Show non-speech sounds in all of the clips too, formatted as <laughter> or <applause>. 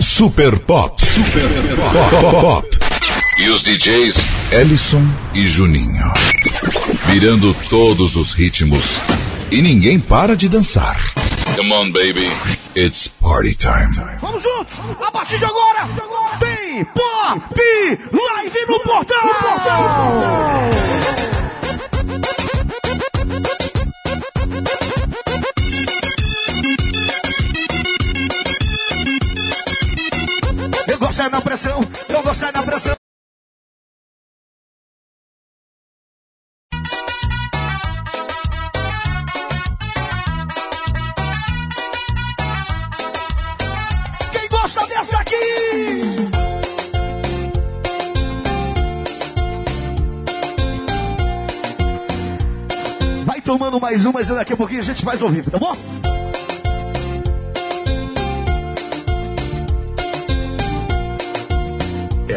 Super Pop. Super Pop. Pop. E os DJs Ellison e Juninho. Virando todos os ritmos. E ninguém para de dançar. Come on, baby. It's party time. Vamos juntos! A partir de agora, tem Pop Live no portal! No portal. É na pressão, eu gosto é na pressão. Quem gosta dessa aqui? Vai tomando mais uma, mas daqui a pouquinho a gente faz vivo, tá bom?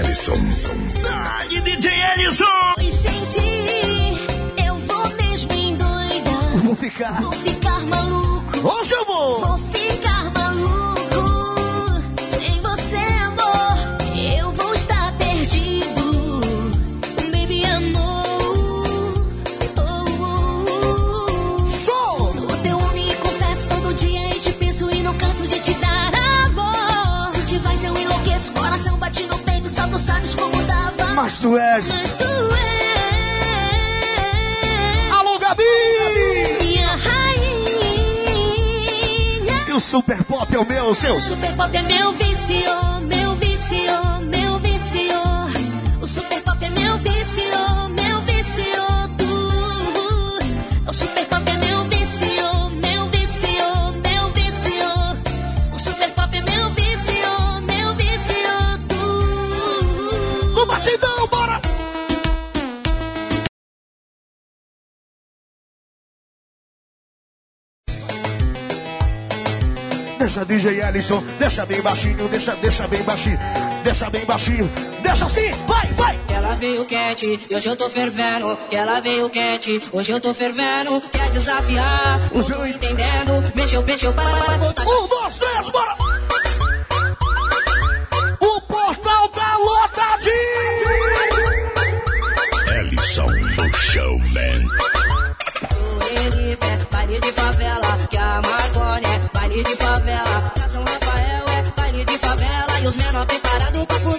Ellison. E DJ Ellison! E sentir, eu vou mesmo endoidar. Vou ficar. Vou ficar maluco. Hoje eu vou! Vou ficar Mas tu és. Mas tu és Alô, Gabi! minha rainha. E o Super Pop é o meu, o seu. O super pop é meu vício, meu vício, meu vício. O super pop é meu vício, meu Deixa DJ Ellison, deixa bem baixinho, deixa, deixa bem baixinho, deixa bem baixinho, deixa assim, vai, vai! Ela veio quente, hoje eu tô fervendo. Que ela veio quente, hoje eu tô fervendo. Quer desafiar, O não seu- tô entendendo. Mexeu, mexeu, para, para, voltar. Um, dois, três, bora! O portal tá lotadinho! Ellison, o showman. Felipe, baile de favela. Que a baile de favela. São Rafael é baile de favela. E os menor preparados pra fuder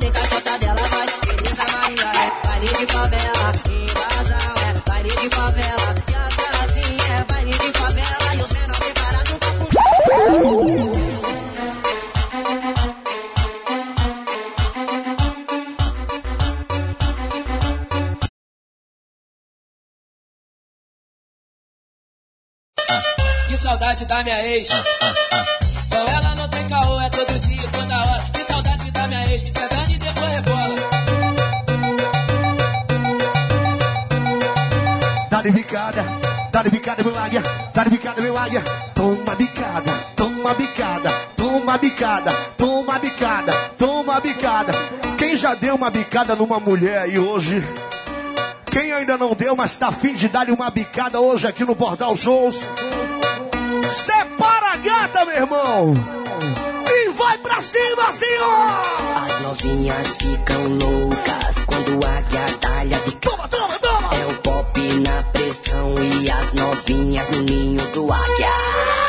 saudade da minha ex. Com ela não tem caô, é todo dia, toda hora. Que saudade da minha ex. Sentando e depois rebola. Dá-lhe bicada, dá-lhe bicada, meu águia, dá-lhe bicada, meu águia. Toma bicada, toma bicada, toma bicada, toma bicada, toma bicada. Quem já deu uma bicada numa mulher aí hoje? Quem ainda não deu, mas tá afim de dar-lhe uma bicada hoje aqui no Portal Shows? Separa a gata, meu irmão! E vai pra cima, senhor! As novinhas ficam loucas quando a guiadalha do Toma, toma, toma! É o pop na pressão e as novinhas no ninho do águia.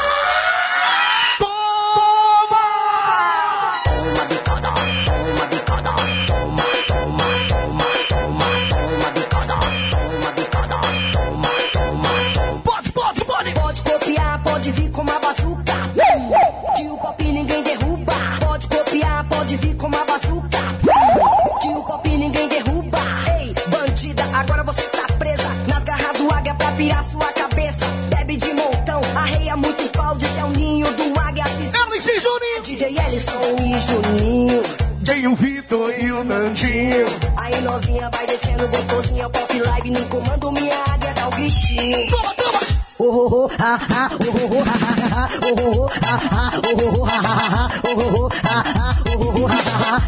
Juninho. Tem o Vitor e o Nandinho. Aí novinha vai descendo gostosinha, pop live no comando, minha águia dá o gritinho. Toma, toma! Oh, oh, oh, ah, ah, oh, oh, oh, ah, ah, ah, oh, oh, oh, ah, ah, oh, oh, oh, ah, ah, ah, oh, oh, oh, ah, ah, oh, oh, oh, ah, ah.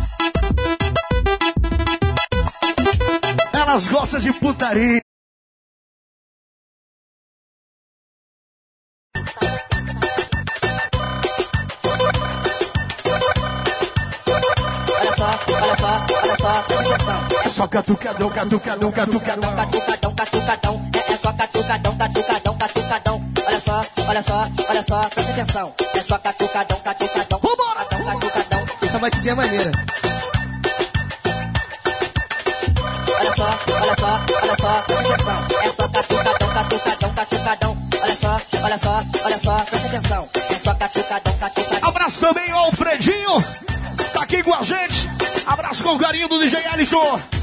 Elas gostam de putaria. Só catucadão, catucadão, catucadão. Catucadão, catucadão, é, é só catucadão, catucadão, catucadão. Olha só, olha só, olha só, presta atenção. É só catucadão, catucadão, Vambora! catucadão. Essa batidinha é maneira. Olha só, olha só, olha só, presta atenção. É só catucadão, catucadão, catucadão. Olha só, olha só, olha só, presta atenção. É só catucadão, catucadão. Abraço também ao Fredinho, tá aqui com a gente. Abraço com carinho do DJ Ellison.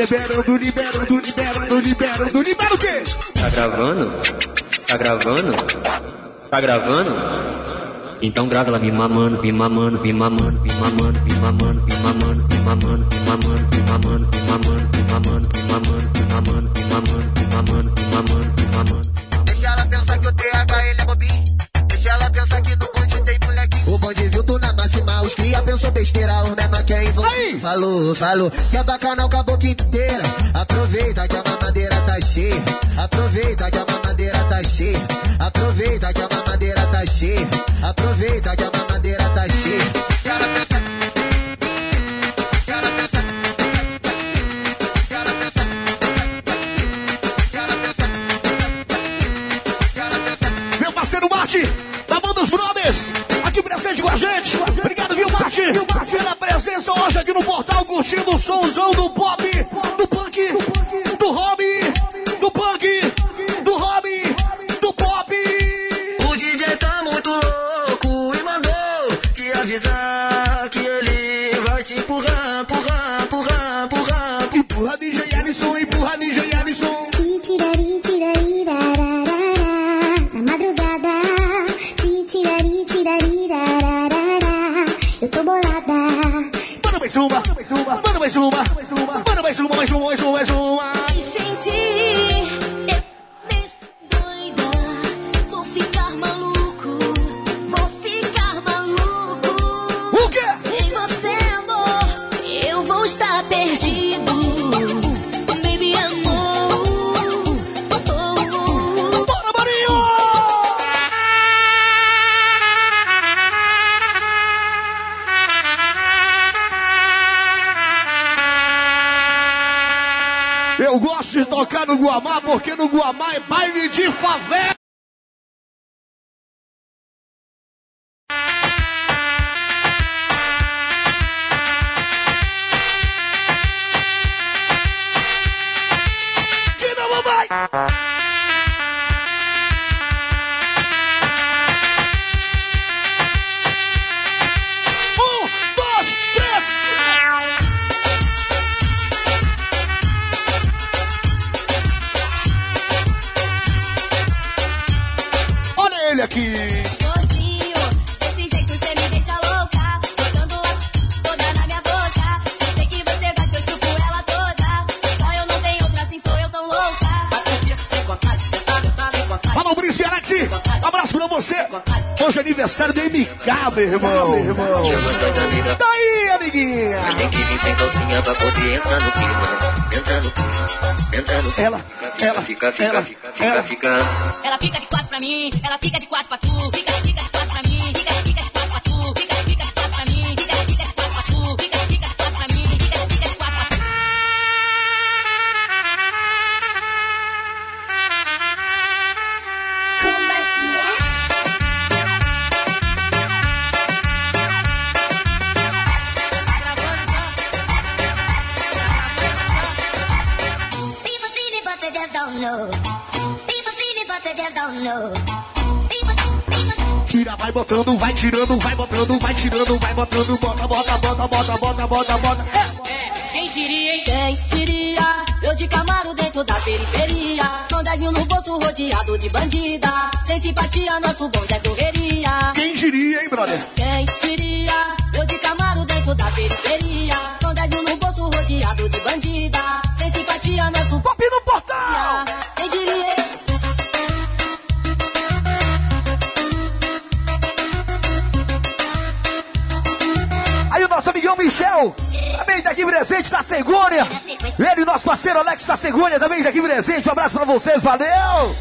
Liberando, liberando, liberando, liberando, libera o quê? Tá gravando? Tá gravando? Tá gravando? Então grava ela me mamando, me mamando, me mamando, me mamando, me mamando, me mamando, me mamando, me mamando, me mamando, me mamando, me mamando, me mamando, me mamando, me mamando, me mamando, me mamando, me mamando. Deixa ela pensar que o TH ele é bobinho. Os cria pensou besteira, os menor quer envolver. Falou, falou, quer bacanal com a boca inteira. Aproveita que a mamadeira tá cheia. Aproveita que a mamadeira tá cheia. Aproveita que a mamadeira tá cheia. Aproveita que a mamadeira tá cheia. Meu parceiro Marte, da banda Os Brothers, aqui presente com a gente. Obrigado, viu, Marte? Pela presença hoje aqui no portal, curtindo o somzão do pop, do punk, do hobby, no Guamá porque no Guamá é baile de favela. Ela fica de quatro pra tu. Fica, fica de quatro pra mim, fica, fica de quatro pra tu. Fica, fica de quatro pra mim, fica, fica de quatro pra tu. Fica, fica de quatro pra mim, fica, fica de quatro pra? People see me, but they just don't know. Vai botando, vai tirando, vai botando, vai tirando, vai botando, bota, bota, bota, bota, bota, bota, bota. É. Quem diria, hein? Quem diria? Eu de Camaro dentro da periferia. Com 10 mil no bolso rodeado de bandida. Sem simpatia, nosso bonde é correria. Quem diria, hein, brother? Quem diria? Eu de Camaro dentro da periferia. Aqui presente da Segúnia. Ele, nosso parceiro Alex da Segúnia, também tá aqui presente. Um abraço pra vocês, valeu!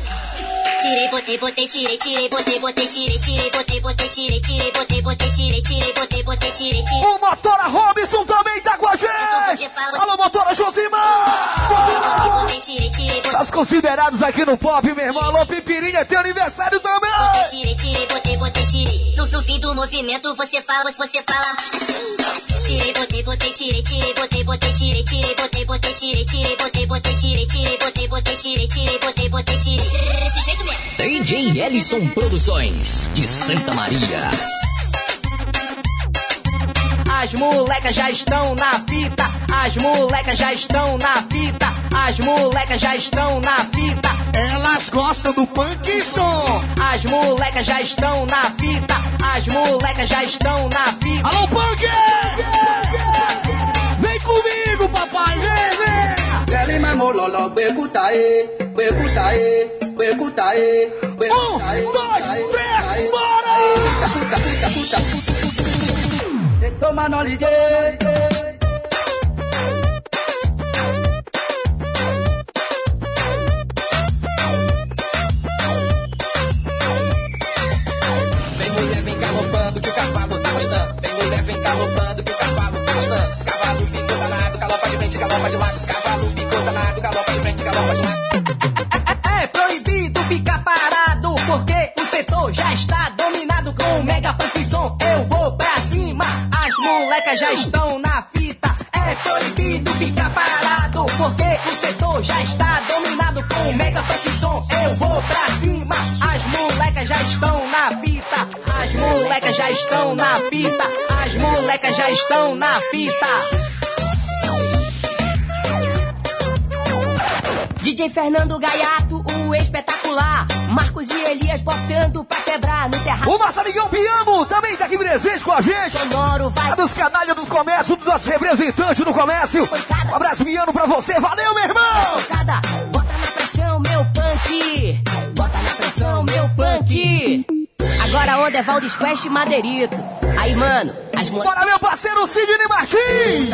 Tirei, botei, botei, tirei, tirei, botei, botei, tirei, tirei, botei, botei, tirei, tirei, botei, botei, tirei, tirei, botei, botei, tirei, tirei. O Motora Robinson também tá com a gente! Alô, Motora Josimar! Botei, tirei, tirei, botei, Os considerados aqui no pop, meu irmão. Alô, Pipirinha, teu aniversário também! tirei, tirei, botei, botei, tirei. No, no fim do movimento você fala, você fala assim, assim. Tirei, botei, botei, tirei, tirei, botei, botei, tirei, tirei, botei, botei, tirei, tirei, botei, botei, tirei, tirei, botei, botei, tirei, tirei, botei, botei, tirei. Desse jeito mesmo. DJ Ellison Produções, de Santa Maria. As molecas já estão na fita. As molecas já estão na fita. As molecas já estão na fita. Elas gostam do punk som. As molecas já estão na fita. As molecas já estão na fita. Alô, punk! Vem comigo, papai, vem, vem! Deli mamololo, bekutae, bekutae, bekutae, bekutae. Um, dois, três, bora! Toma no DJ. Cavalo tá gostando. Vem mulher, vem galopando que o cavalo tá gostando. Cavalo ficou danado, galopa de frente, galopa de lado. Cavalo ficou danado, galopa de frente, galopa de lado. É proibido ficar parado, porque o setor já está dominado com o mega som. Eu vou pra cima, as molecas já estão na fita. É proibido ficar parado, porque o setor já está dominado com o mega punk som. Eu vou pra cima, as molecas já estão na fita. As molecas já estão na fita. As molecas já estão na fita. DJ Fernando Gaiato, o espetacular. Marcos e Elias botando pra quebrar no terraço. O nosso amigão Piamo também tá aqui presente com a gente. Sonoro vai A dos canalhas do comércio, do nosso representante do comércio. Um abraço, Piano, pra você. Valeu, meu irmão! pancada. Bota na pressão, meu punk. Bota na pressão, meu punk. Agora a onda é Valdes Quest e Madeirito. Aí, mano, as mo... Bora, meu parceiro Sidney Martins!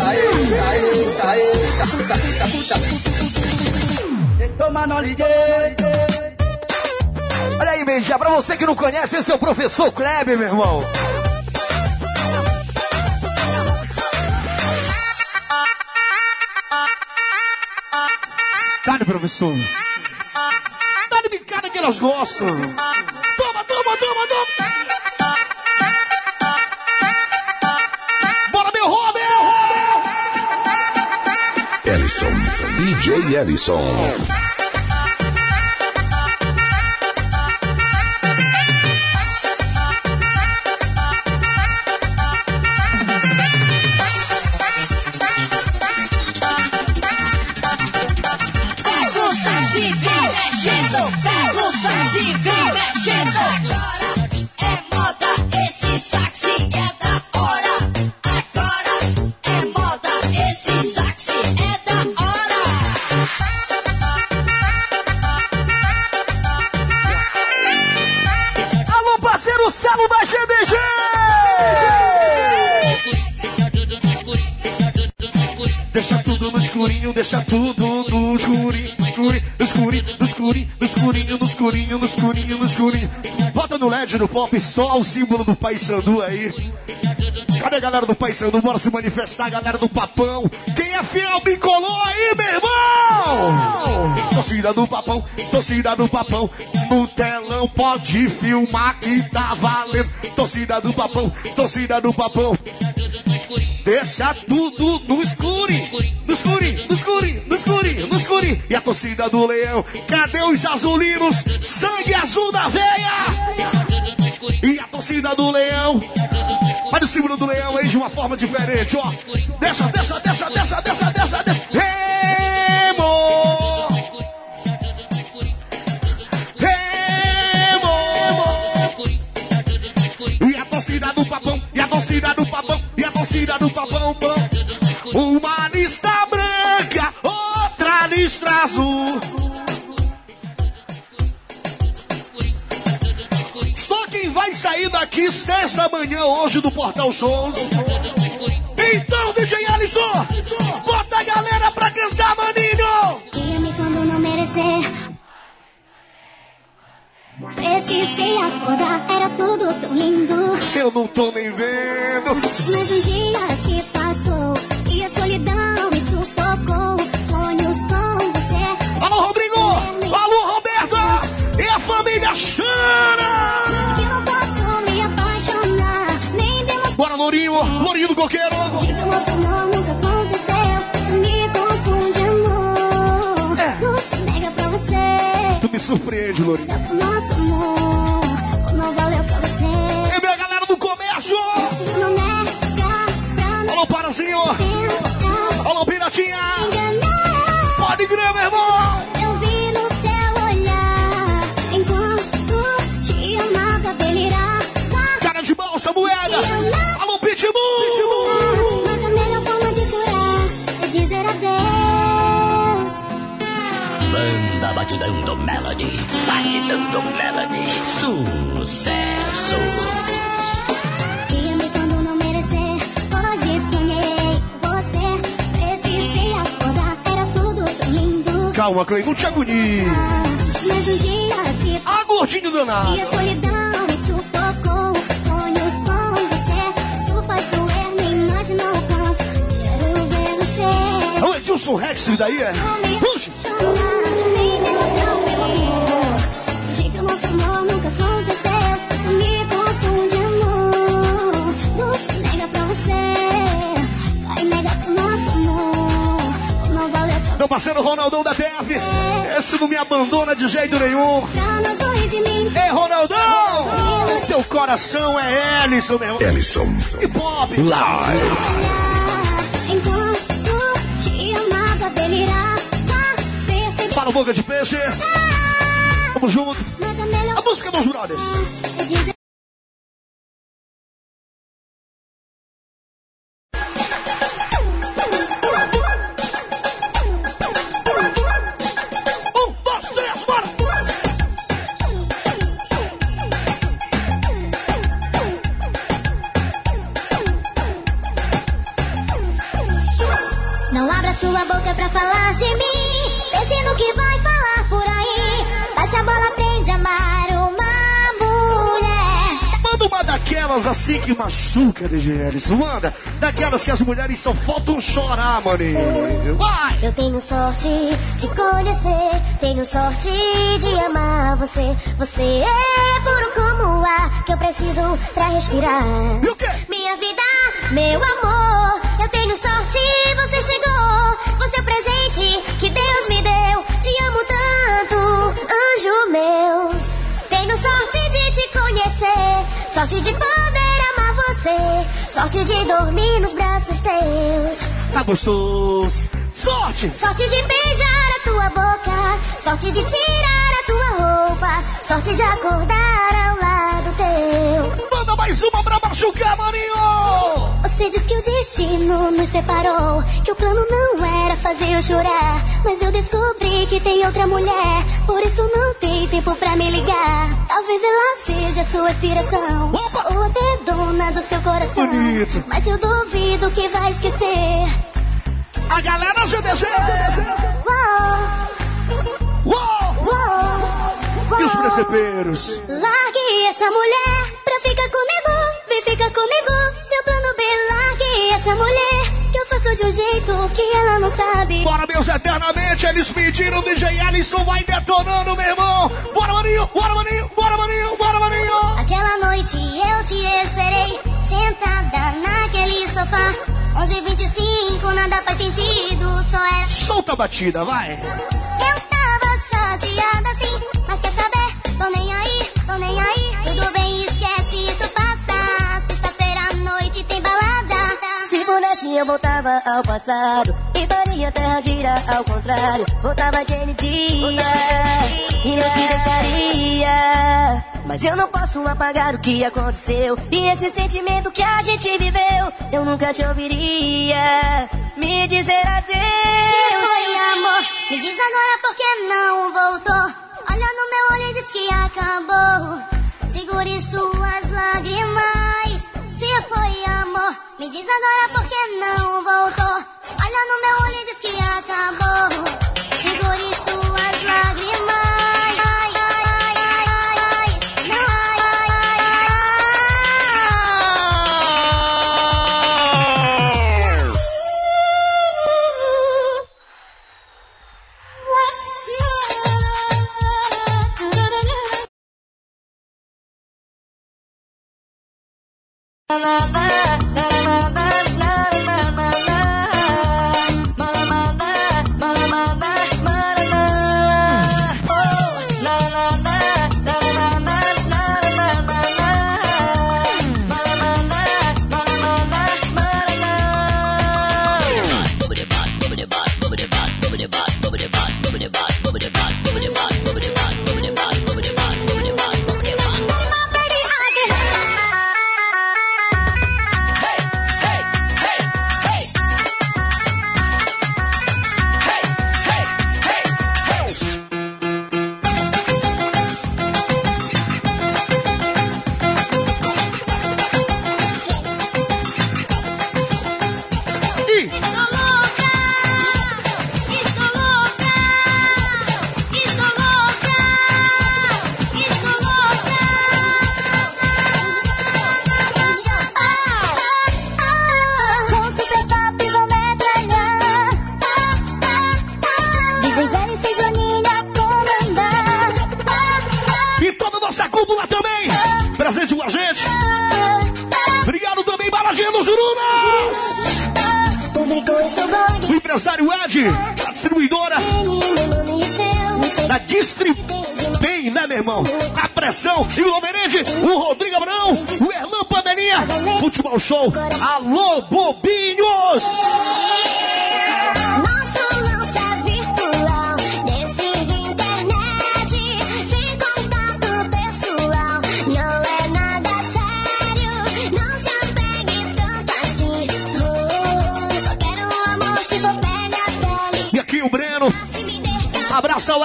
Toma no DJ. Olha aí, Mendia, pra você que não conhece, esse é o professor Kleber, meu irmão. Dá-lhe, professor. Dá-lhe bicada que elas gostam. Toma, toma, toma, toma. Bora, meu Robert! Ellison, DJ Ellison. Deixa tudo no escurinho, no escurinho, no escurinho, no escurinho, no escurinho, no escurinho, no escurinho, no escurinho. Bota no LED no pop só o símbolo do Pai Sandu aí. Cadê a galera do Pai Sandu? Bora se manifestar, galera do Papão. Quem é fiel bicolou aí, meu irmão? Torcida do Papão, torcida do Papão. No telão pode filmar que tá valendo. Torcida do Papão, torcida do Papão. Deixa tudo no escure. No escure, no escure, no escure, no escure. E a torcida do leão. Cadê os azulinos? Sangue azul da veia. E a torcida do leão. Olha o símbolo do leão aí de uma forma diferente, ó. Deixa, deixa, deixa, deixa, deixa, deixa, deixa. Remo! Remo! E a torcida do papão, torcida do papão, e a torcida do papão, pão. Uma lista branca, outra lista azul. Só quem vai sair daqui sexta manhã hoje do Portal Shows. Então, DJ Alisson, bota a galera pra cantar, maninho! Quando não merecer. Precisei acordar, era tudo tão lindo. Eu não tô nem vendo. Mas um dia se passou e a solidão me sufocou. Sonhos com você. Alô, Rodrigo! Alô, Roberta! E a família Xana! Que não posso me apaixonar, nem demonstrar Bora, Lourinho! Lourinho do Coqueiro! que o nosso amor me surpreende, Lourinho. O nosso amor não valeu pra você. E minha galera do comércio! Não nega pra não Alô, Parazinho! Alô, Piratinha! Batidão do Melody. Sucesso. Guia-me quando não merecer. Hoje sonhei com você. Precisei acordar, era tudo tão lindo. Calma, Clay, não te agonie! Mas um dia se Ah, gordinho danado! E a solidão me sufocou. Sonhos com você. Isso faz doer, me imagina o quanto. Quero ver você. Alô, Edilson Rex, daí é? Meu parceiro Ronaldão da TF! Esse não me abandona de jeito nenhum! mim. Ei, Ronaldão! Teu coração é Ellison, meu irmão! Ellison. E pop! Live. Enquanto te amava, delirava. Percebi Para o boca de peixe! Tamo junto! A música dos brothers! Machuca, DJ Ellison. Manda! Daquelas que as mulheres só faltam chorar, maninho! Vai! Eu tenho sorte de conhecer, tenho sorte de amar você. Você é puro como o ar que eu preciso pra respirar. E o quê? Minha vida, meu amor, eu tenho sorte, você chegou. Você é o presente que Deus me deu. Te amo tanto, anjo meu. Tenho sorte de te conhecer, sorte de poder sorte de dormir nos braços teus. Tá gostoso! Sorte! Sorte de beijar a tua boca, sorte de tirar a tua roupa, sorte de acordar ao lado teu. Manda mais uma pra machucar, maninho! Você diz que o destino nos separou, que o plano não era fazer eu chorar, mas eu descobri que tem outra mulher, por isso não tem tempo pra me ligar. Talvez ela seja a sua inspiração, Opa! ou até dona do seu coração, Bonito. mas eu duvido que vai esquecer. A galera GDG! Uou, Uou! uou, E os precepeiros? Largue essa mulher pra ficar comigo, vem ficar comigo. Seu plano bem, largue essa mulher que eu faço de um jeito que ela não sabe. Bora, meus eternamente, eles pediram, DJ Ellison vai detonando, meu irmão! Bora, maninho! Bora, maninho! Bora, maninho! Bora, maninho! Aquela noite eu te esperei, Sentada naquele sofá. 11h25, nada faz sentido, só era. Solta a batida, vai. Eu tava chateada assim, mas quer saber? Tô nem aí, tô nem aí. Tudo bem, Se eu voltava ao passado E faria a terra girar ao contrário Voltava aquele dia E não te deixaria Mas eu não posso apagar o que aconteceu E esse sentimento que a gente viveu Eu nunca te ouviria Me dizer Se adeus foi amor, me diz agora por que não voltou. Olha no meu olho e diz que acabou. Segure suas lágrimas. Me diz agora por que não voltou. Olha no meu olho e diz que acabou.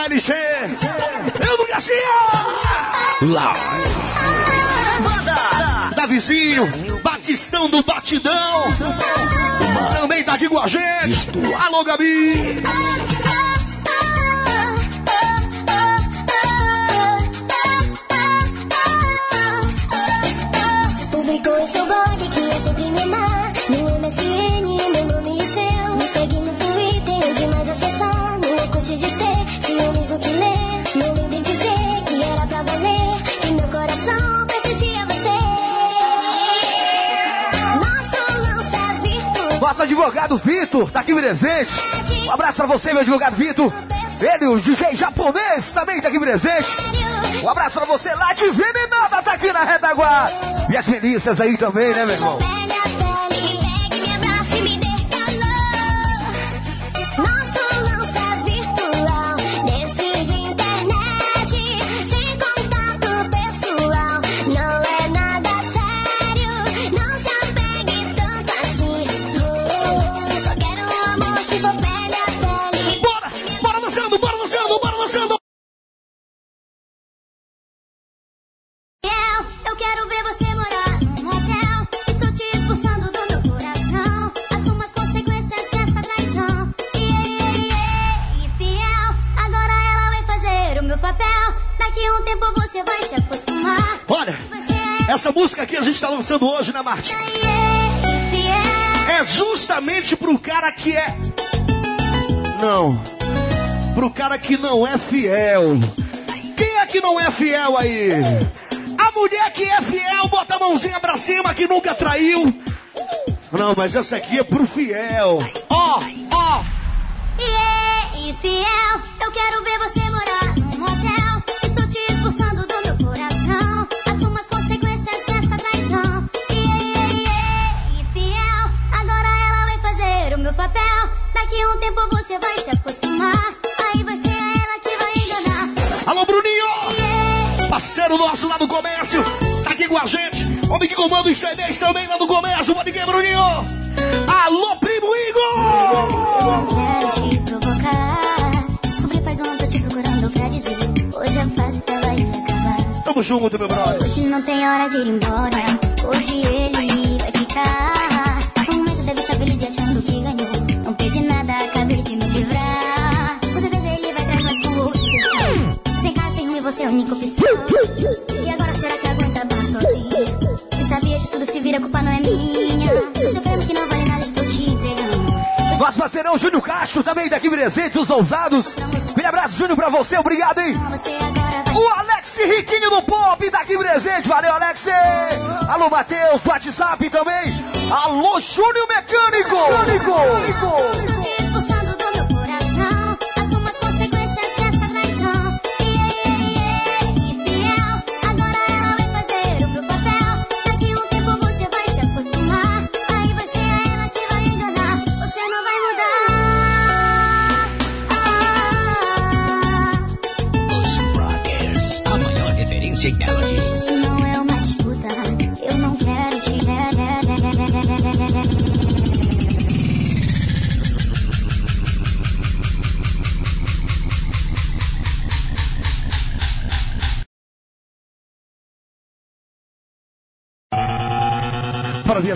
LG. Eu do Garcia. Lá. Davizinho, Batistão do Batidão. Também tá aqui com a gente. Alô, Gabi. Publicou em seu blog que é sempre me amar. No MSN, meu No Orkut diz ter ciúmes do que ler. Não de dizer que era pra valer. Que meu coração pertencia a você. Nosso lança virtual. Nosso advogado Vitor tá aqui presente. Um abraço pra você, meu advogado Vitor. Ele, o DJ japonês, também tá aqui presente. Um abraço pra você lá de Venenada, tá aqui na retaguarda. E as milícias aí também, né, meu irmão? Essa música aqui a gente tá lançando hoje, né, Marte? fiel. É justamente pro cara que é. Não. Pro cara que não é fiel. Quem é que não é fiel aí? A mulher que é fiel, bota a mãozinha pra cima, que nunca traiu. Não, mas essa aqui é pro fiel. Ó, ó. Oh. Yeah, infiel, eu quero ver você morar Daqui a um tempo você vai se acostumar. Aí vai ser ela que vai enganar. Alô, Bruninho! Parceiro nosso lá do comércio, tá aqui com a gente. Homem que comanda os CDs também lá do comércio. Pode que, Bruninho? Alô, primo Igor! Quero te provocar. Descobri faz um ano, tô te procurando pra dizer. Hoje é fácil, ela ia acabar. Tamo junto, meu brother. Hoje não tem hora de ir embora. Hoje ele vai ficar. No momento deve estar feliz e achando que ganhou. É a única opção. E agora será que aguenta barra sozinha? Se sabia de tudo, se vira, a culpa não é minha. Seu prêmio que não vale nada, estou te entregando. Nosso parceirão Júnior Castro, também daqui presente, os ousados. Um abraço, Júnior, pra você, obrigado, hein? O Alex Riquinho do Pop, daqui presente, valeu, Alex! Alô, Matheus, do WhatsApp também. Alô, Júnior Mecânico! Mecânico! Estou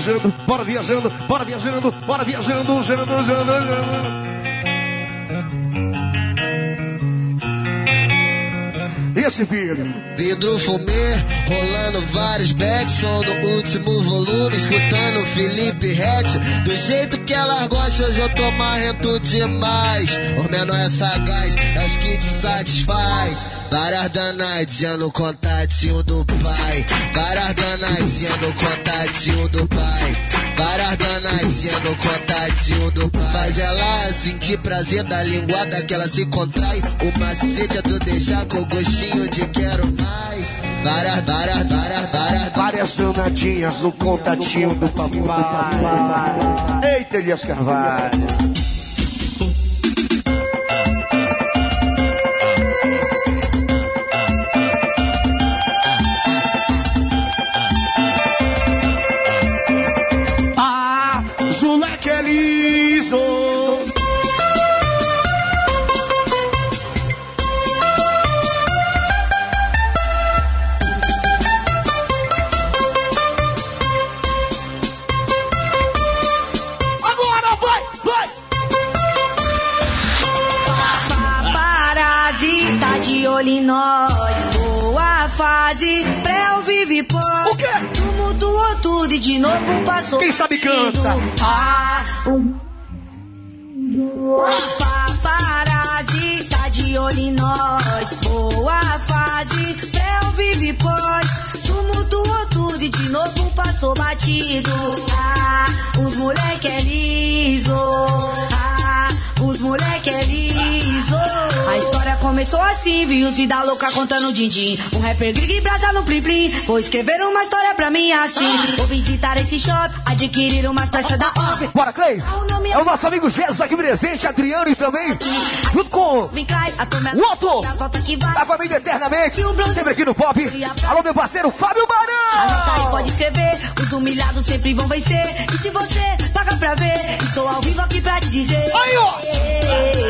viajando, bora viajando, bora viajando, bora viajando, viajando, viajando. Esse filho? Vidro fumê, rolando vários backs, som do último volume, escutando Felipe Rett. Do jeito que ela gosta, hoje eu tô marrento demais. O menor é sagaz, é os que te satisfaz. Várias danadinhas no contatinho do pai. Várias danadinhas no contatinho do pai. Várias danadinhas no contatinho do pai. Faz ela sentir prazer da linguada que ela se contrai. O macete é tu deixar com gostinho de quero mais. Várias, várias, várias, várias. Várias danadinhas no contatinho do papai. Eita, Elias Carvalho. Quem sabe canta? Ah, Paparazzi tá de olho em nós. Boa fase, ou vive pós. Tumultuou tudo e de novo passou batido. Começou assim, vi os vida louca contando din-din. Um rapper grig brasa no plim plim. Vou escrever uma história pra mim assim. Vou visitar esse shop, adquirir umas peças da OP. Bora, Clay! É o nosso amigo Jesus aqui presente, Adriano e também, junto com o Otto, da família Eternamente, sempre aqui no Pop. Alô, meu parceiro Fábio Barão! pode escrever, os humilhados sempre vão vencer. E se você paga pra ver, estou ao vivo aqui pra te dizer. Aí, ó!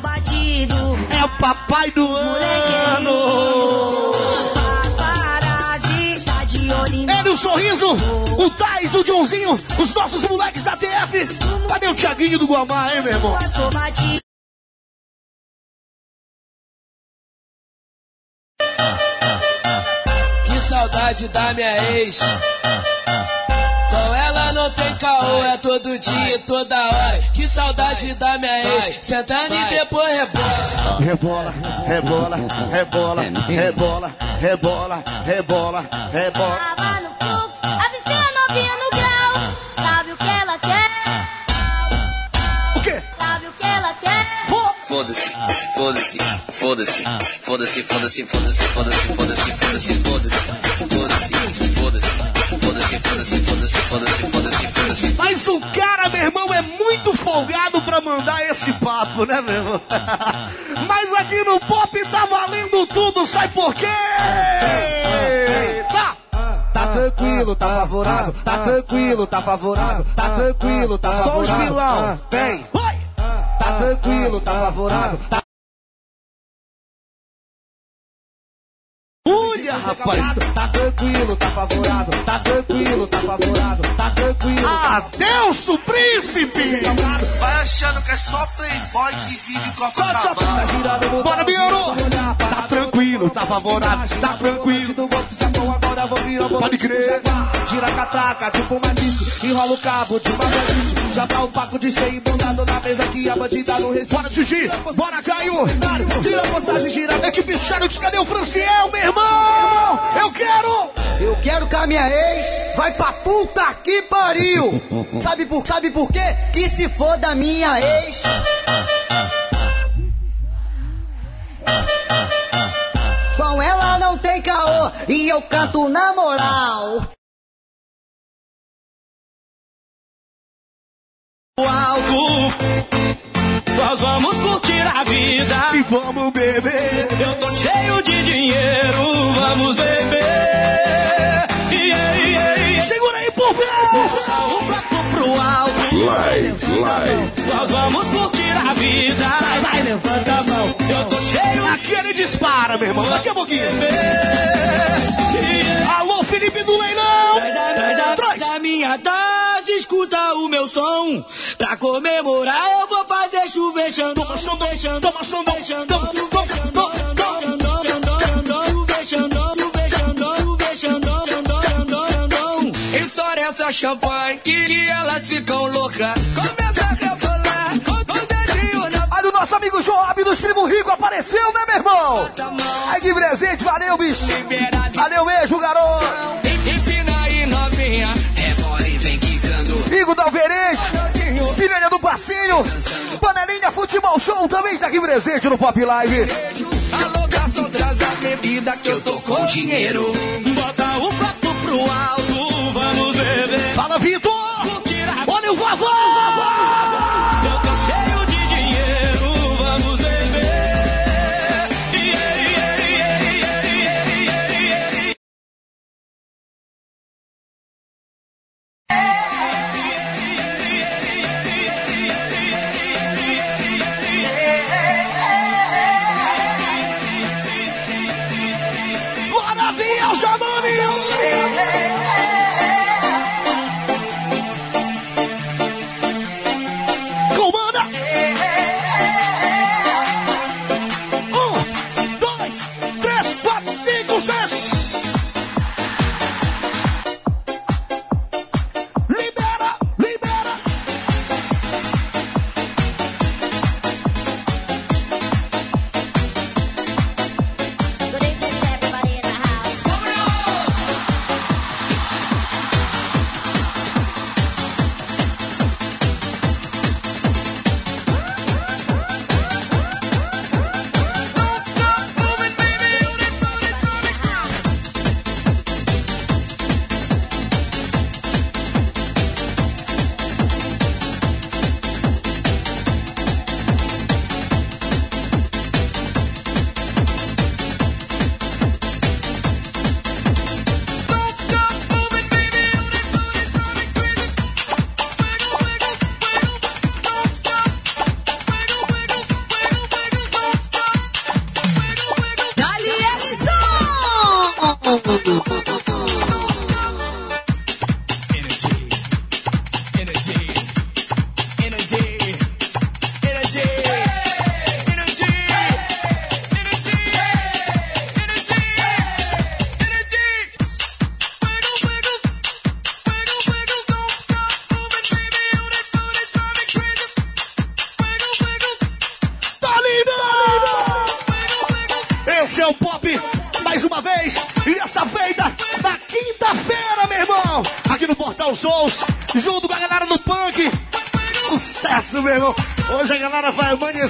Batido. É o papai do Moleque ano! Ele, o sorriso, o Tais, o Joãozinho, os nossos moleques da TF. Cadê o Thiaguinho do Guamá, hein, meu irmão? Sou batido. Que saudade da minha ex. Não tem caô, é todo dia, toda hora. Que saudade da minha ex, sentando e depois rebola. Rebola, rebola, rebola, rebola, rebola, rebola, rebola. Tava no fluxo, avistei a novinha no grau. Sabe o que ela quer? O quê? Sabe o que ela quer? Foda-se, foda-se, foda-se, foda-se, foda-se, foda-se, foda-se, foda-se, foda-se, foda-se, foda-se, foda-se, foda-se, foda-se, foda-se, foda-se. Mas o cara, meu irmão, é muito folgado pra mandar esse papo, né, meu irmão? <laughs> Mas aqui no pop tá valendo tudo, sabe por quê? Tá! Tá tranquilo, tá favorável, tá tranquilo, tá favorável, tá tranquilo, tá favorável. Só os vilão, vem. Tá tranquilo, tá favorável, tá Olha, rapaz! Tá tranquilo, tá favorável, tá tranquilo, tá favorável, tá tranquilo. Adelso Príncipe! Vai achando que é só playboy que vive com a. Bora, Biano! Tá tranquilo, tá favorável, tá tranquilo. Agora vou virar Pode crer. Gira a catraca, tipo uma disco, enrola o cabo de uma bandite. Já tá o paco de ser embondado na mesa que a bandida não resiste. Bora, Didi! Bora, Caio! Tira a postagem, gira. Equipe Xerox, cadê o Franciel, meu irmão? Eu quero! Eu quero que a minha ex vai pra puta que pariu. <laughs> Sabe por, sabe por quê? Que se for da minha ex. Não tem caô e eu canto na moral. O alto, nós vamos curtir a vida. E vamos beber. Eu tô cheio de dinheiro, vamos beber. Yeah, yeah, yeah. Segura aí, por favor! Um copo pro alto. Live, live. Nós vamos curtir a vida. Vai, vai, levanta a mão. Eu tô cheio Aqui ele dispara, meu irmão. Daqui a pouquinho. Alô, Felipe do Leilão! Traz a, traz a, traz a minha taça, escuta o meu som. Pra comemorar eu vou fazer chover xandão. Toma xandão, chover xandão, toma xandão, chover xandão, toma, chover toma, xandão, toma, xandão, xandão, xandão, chover xandão, chover xandão, chover xandão, xandão, xandão, xandão. Estoura essa champanhe que, elas ficam loucas. Começa a rebolar com o dedinho na Olha o nosso amigo Joab dos Primo Rico apareceu, né, meu irmão? Ai, que presente, valeu, bicho. Valeu mesmo, garoto. Empina aí, novinha. Rebola e vem quicando. Figo do Alverês, Piranha do Passinho, Panelinha Futebol Show também tá aqui presente no Pop Live. Alô, garçom, traz a bebida que eu tô com dinheiro. Bota o copo pro alto, vamos beber. Fala, Vitor! Olha o vovó!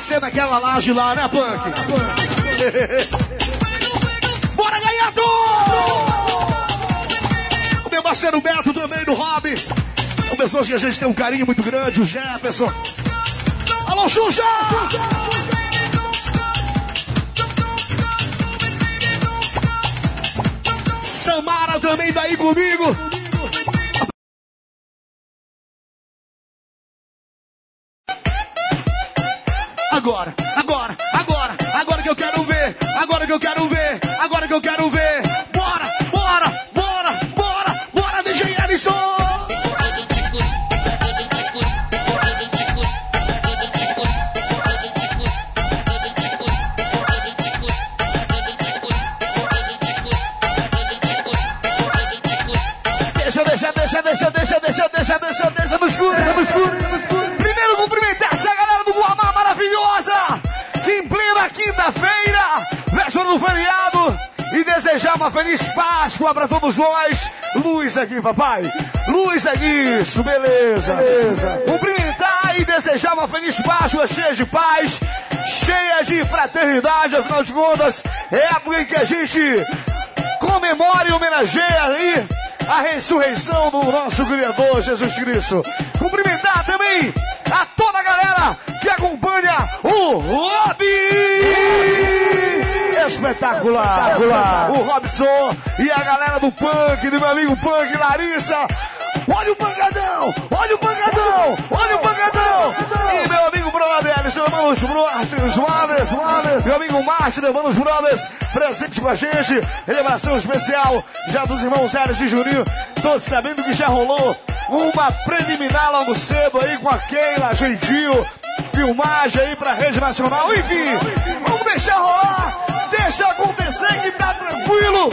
Amanhecer naquela laje lá, né, punk? <laughs> Bora, ganhado! O meu parceiro Beto também do Hobby. São pessoas que a gente tem um carinho muito grande, o Jefferson. Alô, Xuxa! Samara também tá aí comigo. Agora que eu quero ver, agora que eu quero ver. Feliz Páscoa para todos nós. Luz aqui, papai. Luz aqui, isso, beleza. beleza. Cumprimentar e desejar uma feliz Páscoa cheia de paz, cheia de fraternidade, afinal de contas, é a época em que a gente comemora e homenageia aí a ressurreição do nosso Criador Jesus Cristo. Cumprimentar também a toda a galera que acompanha o Hobby! Espetacular! Espetacular. O Robson e a galera do punk, do meu amigo punk, Larissa. Olha o pancadão! Olha o pancadão! Olha o pancadão! E meu amigo brother, Alisson, levando os brothers, brothers, brothers. Meu amigo Márcio, levando os brothers presentes com a gente. Elevação especial já dos irmãos Elis e Juninho. Tô sabendo que já rolou uma preliminar logo cedo aí com a Keila Gentil. Filmagem aí pra rede nacional. Enfim, vamos deixar rolar. Deixa acontecer que tá tranquilo.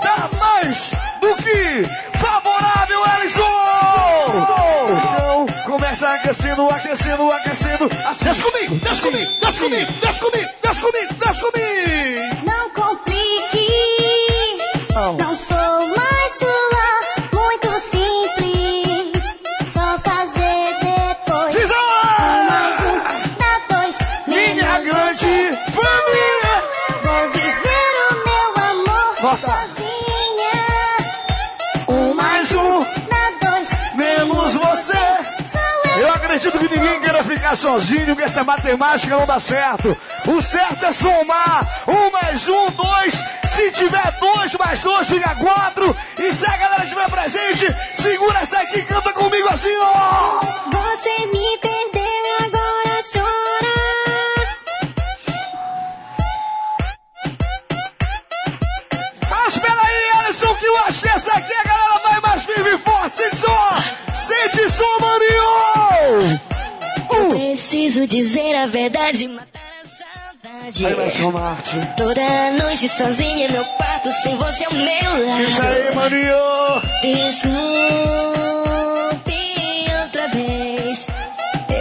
Tá mais do que favorável, Ellison! Então, começa aquecendo, aquecendo, aquecendo. Assim. Desce comigo, desce comigo, desce comigo, desce comigo, desce comigo, desce comigo. Não complique, não sou ficar sozinho, que essa matemática não dá certo. O certo é somar. Um mais um, dois. Se tiver dois mais dois, fica quatro. E se a galera estiver presente, segura essa aqui e canta comigo assim, ó. Você me perdeu agora chora. Preciso dizer a verdade, matar a saudade. Aí Toda noite sozinha meu quarto, sem você ao meu lado. Isso aí, maninho. Desculpe outra vez.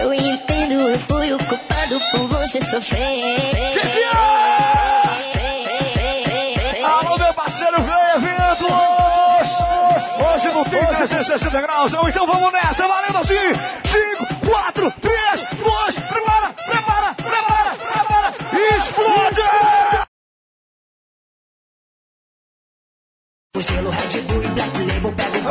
Eu entendo, eu fui o culpado por você sofrer. Alô, meu parceiro Grey Eventos! Hoje não tem 360 graus, então vamos nessa, valendo assim! 5, 4, 3, 2, O gelo Red Bull e Black Label pega o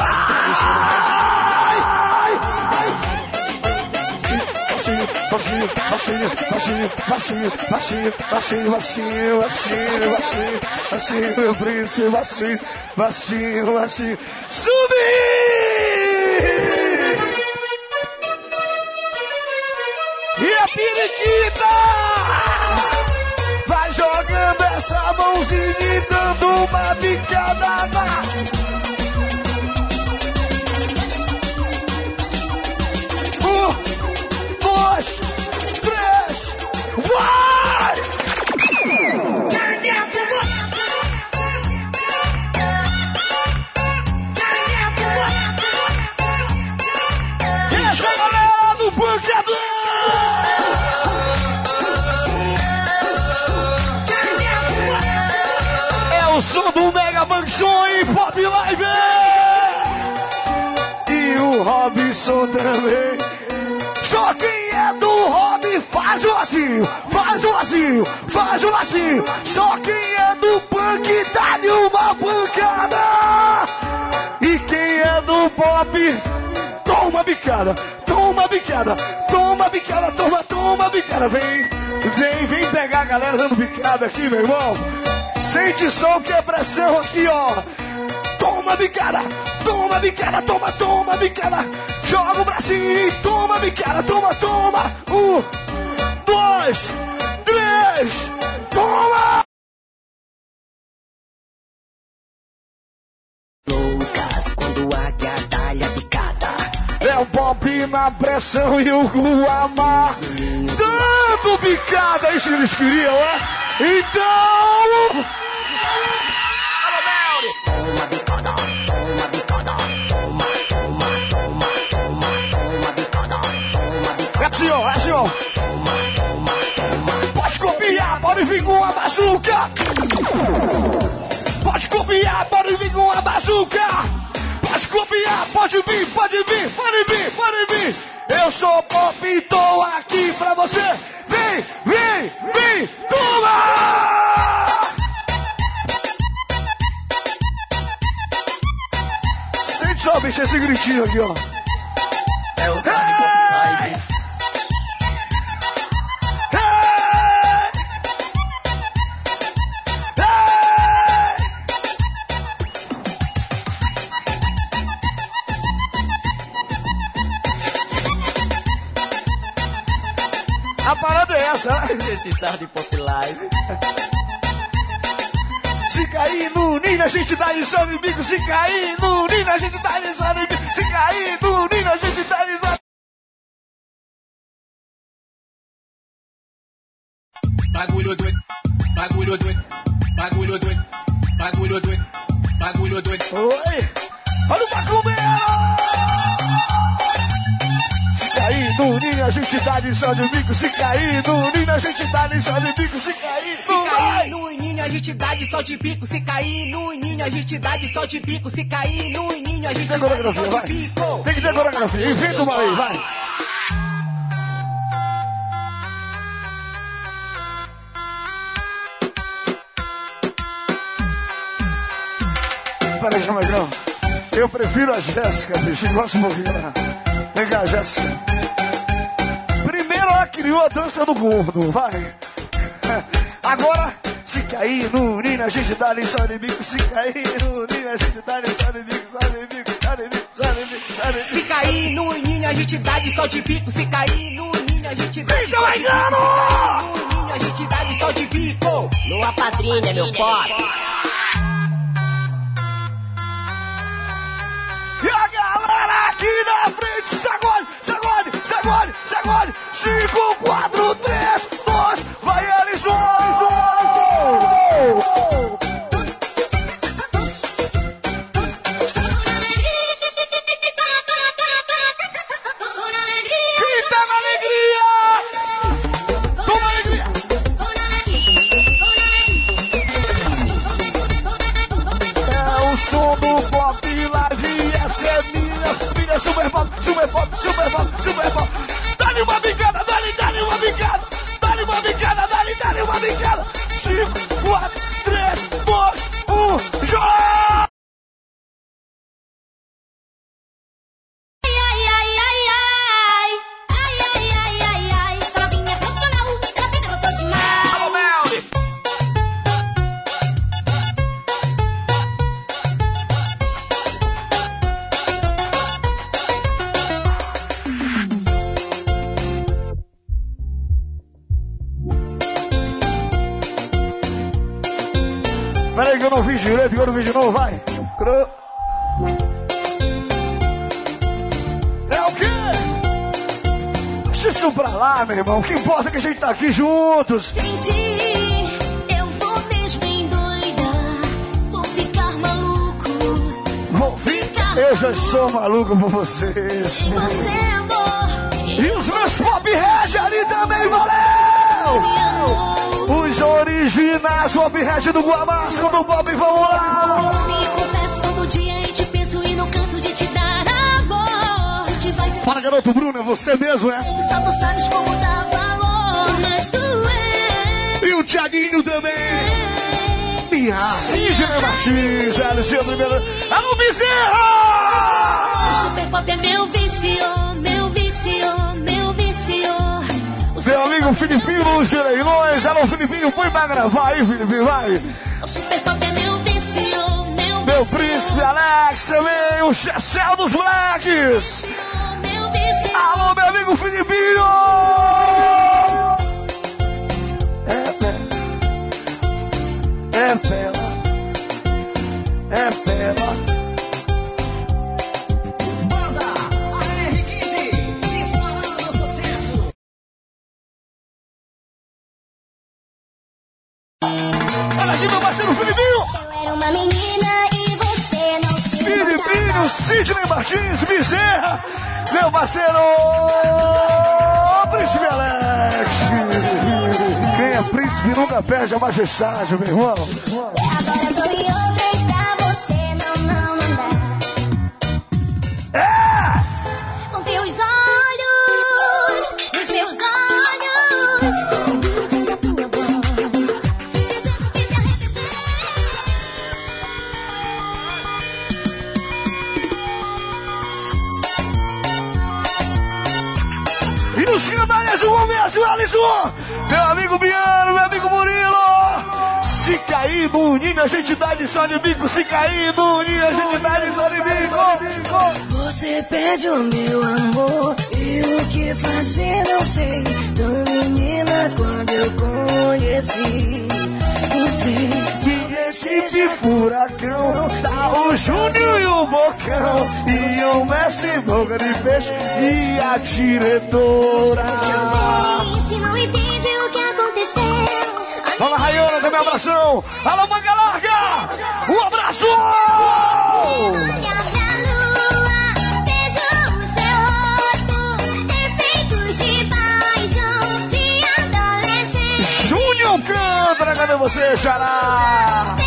Baixinho, baixinho, baixinho, baixinho, baixinho, baixinho, baixinho, baixinho, baixinho, baixinho, meu príncipe, baixinho, baixinho, baixinho, subir! E a periquita essa mãozinha dando uma bicada na... do Mega Function e Pop Live! E o Robson também. Só quem é do Rob faz o lacinho, faz o lacinho, faz o lacinho. Só quem é do punk dá-lhe uma pancada. E quem é do pop, toma bicada, toma bicada, toma bicada, toma, toma bicada. Vem, vem, vem pegar a galera dando bicada aqui, meu irmão. Sente som que é pressão aqui, ó. Toma bicada, toma bicada, toma, toma bicada. Joga o bracinho toma bicada, toma, toma. Um, dois, na pressão e o Guamar dando bicada. É isso que eles queriam, é? Então. Toma bicada, toma bicada, toma, toma, toma, toma, toma bicada, toma bicada. É é ó. Pode copiar, pode vir com a bazuca. Pode copiar, pode vir com a bazuca. Pode copiar, pode vir, pode vir, pode vir, pode vir. Eu sou pop e tô aqui pra você. Vem, vem, vem, toma! Sente só, bicho, esse gritinho aqui, ó. É o cara né? <laughs> Esse tal de pop live. Se cair no ninho, a gente dá em seu inimigo. Se cair no ninho, a gente dá em seu inimigo. Se cair no ninho, a gente dá em seu Bagulho doido, bagulho doido, bagulho doido, bagulho doido, bagulho doido. Oi! Olha o macumbeiro! No ninho, a gente dá em seu inimigo. Se cair no ninho, a gente dá em seu inimigo. Se cair Se cair no ninho, a gente dá de sol de pico. Se cair no ninho, a gente dá de sol de pico. Se cair no ninho, a gente dá de vai. de pico. Tem que ter coreografia. Inventa uma aí, vai. Peraí, Jamaicão. Eu prefiro a Jéssica, bicho. Gosto pouquinho. né? Vem cá, Jéssica. Criou a dança do gordo, vai. Agora, se cair no ninho, a gente dá ali só inimigo. Se cair no ninho, a gente dá inimigo, só inimigo, só inimigo, só inimigo. Se cair no ninho, a gente dá de sol de pico. Se cair no ninho, a gente dá de sol de pico. Se cair no ninho, a gente dá de sol de pico. Não apadrinha, meu pop. E a galera aqui na frente, sacode, sacode, sacode, sacode. 5, 4, 3, 2, vai Alisson! Tá na alegria? É é super pop, tá juntos. Senti, eu vou mesmo endoidar. Vou ficar maluco. Vou ficar Eu já sou maluco por vocês. Se você amor. E os meus pop head ali também, valeu! Os originais, Pop Red do Guamasco, do Pop, vamos lá! Eu me confesso todo dia e te penso e não canso de te dar amor. Se te vai ser Fala, garoto Bruno, é você mesmo, é? só tu sabes como dá E o Thiaguinho também! Minha Sidney Martins, Alexandre Melano. Alô, Bezerra! O super pop é meu vício, meu vício, meu vício. Meu amigo Filipinho de Leilões. Alô, Filipinho, põe pra gravar aí, Filipinho, vai. O super pop é meu vício, meu Meu príncipe Alex também, o Chessel dos vício. Alô, meu amigo Filipinho! É bela, é bela. Banda AR15, disparando sucesso. Olha aqui, meu parceiro Filipinho! Eu era uma menina e você não se Filipinho, Sidney Martins, Bezerra, meu parceiro Príncipe Alex. Príncipe nunca perde a majestade, meu irmão. Agora eu tô em outra pra você não, não, dá. É! Com teus olhos, nos meus olhos. E da área, João mesmo, Alisson! Meu amigo Biano, meu amigo Murilo! Se cair no ninho, a gente dá de só de bico. Se cair no ninho, a gente dá de só de bico. Você pede o meu amor e o que fazer não sei. Tão menina quando eu conheci você. Recife furacão, tá o Júnior e o Bocão, e o Messi boca de peixe e a diretora. Eu sei se não aconteceu. Fala Rayana, também abração. Alô, manga larga! Um abraço! Júnior Câmara, cadê você, Xará?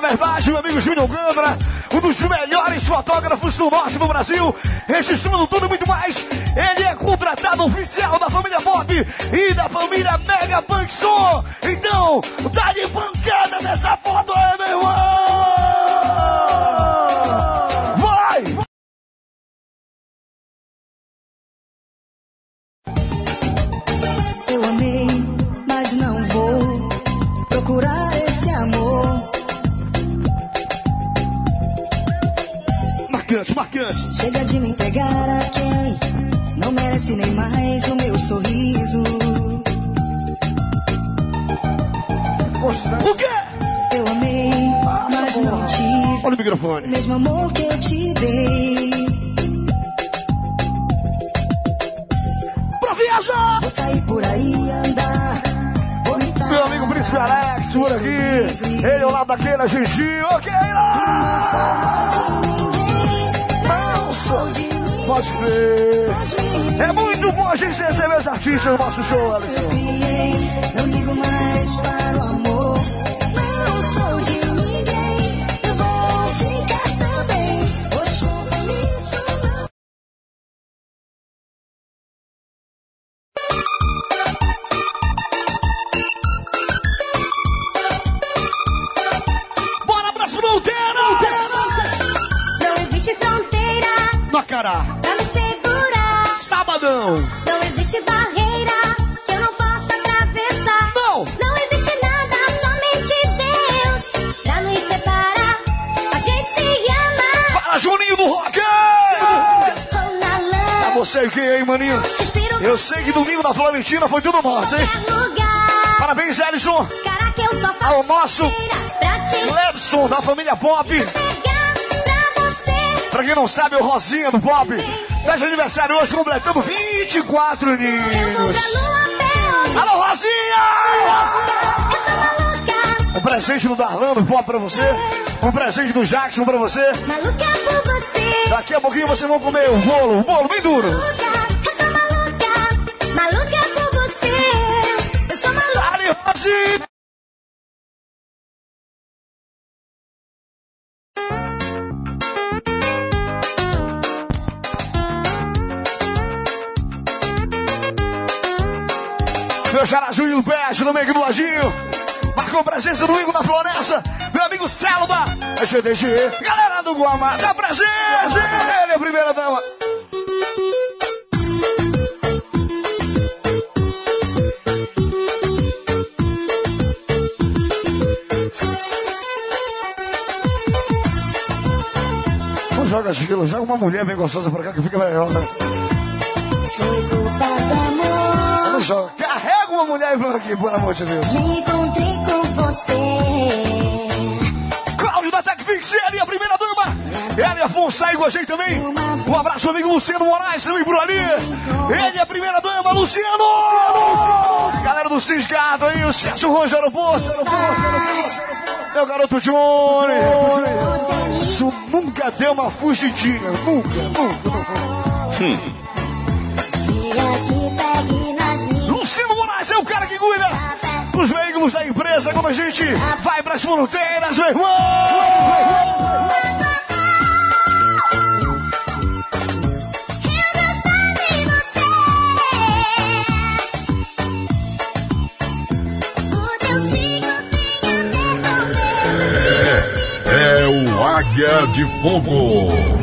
Da verdade, meu amigo Júnior Gandra, um dos melhores fotógrafos do norte do Brasil, registrando tudo e muito mais. Ele é contratado oficial da família Pop e da família Mega Punk Som. Então, dá de pancada nessa foto aí, meu irmão! Marcante, marcante. Chega de me entregar a quem não merece nem mais o meu sorriso. O quê? Eu amei, mas não tive Olha o microfone. o mesmo amor que eu te dei. Pra viajar! Vou sair por aí andar. Meu amigo Príncipe Alex, por aqui. Ele ao lado daquele, Gigi. Ok, Não sou mais de ninguém. Pode me É muito bom a gente receber os artistas no nosso show, Alisson. Não ligo mais para o amor. Eu sei que domingo na Florentina foi tudo nosso, hein? Parabéns, faço Ao nosso Lebson, da família Pop. pra quem não sabe, o Rosinha do Pop. De aniversário hoje, completando 24 Eu vou aninhos. Alô, Rosinha! Um presente do Darlano Pop pra você. Um presente do Jackson pra você. Daqui a pouquinho vocês vão comer o bolo, o bolo bem duro. Meu Jarajuí do Peixe, também aqui do Ladinho. Marcou presença do Ingo da Floresta. Meu amigo Selva. É GDG. Galera do Guamá, dá presente. Ele é a primeira dama. Joga gelo, joga uma mulher bem gostosa pra cá que fica melhor. Né? Não joga. Carrega uma mulher pra aqui, pelo amor de Deus. Me encontrei com você. Cláudio da ele é a primeira dama. Ele Afonso aí com a gente também. Um abraço, amigo Luciano Moraes, também por ali. Ele é a primeira dama, Luciano! Galera do Cisgado aí, o Sérgio Rojo Aeroporto. Meu garoto Johnny. Isso nunca deu uma fugidinha. Nunca, nunca, nunca. Luciano Moraes é o cara que cuida dos veículos da empresa quando a gente vai pras fronteiras, meu irmão! De Fogo.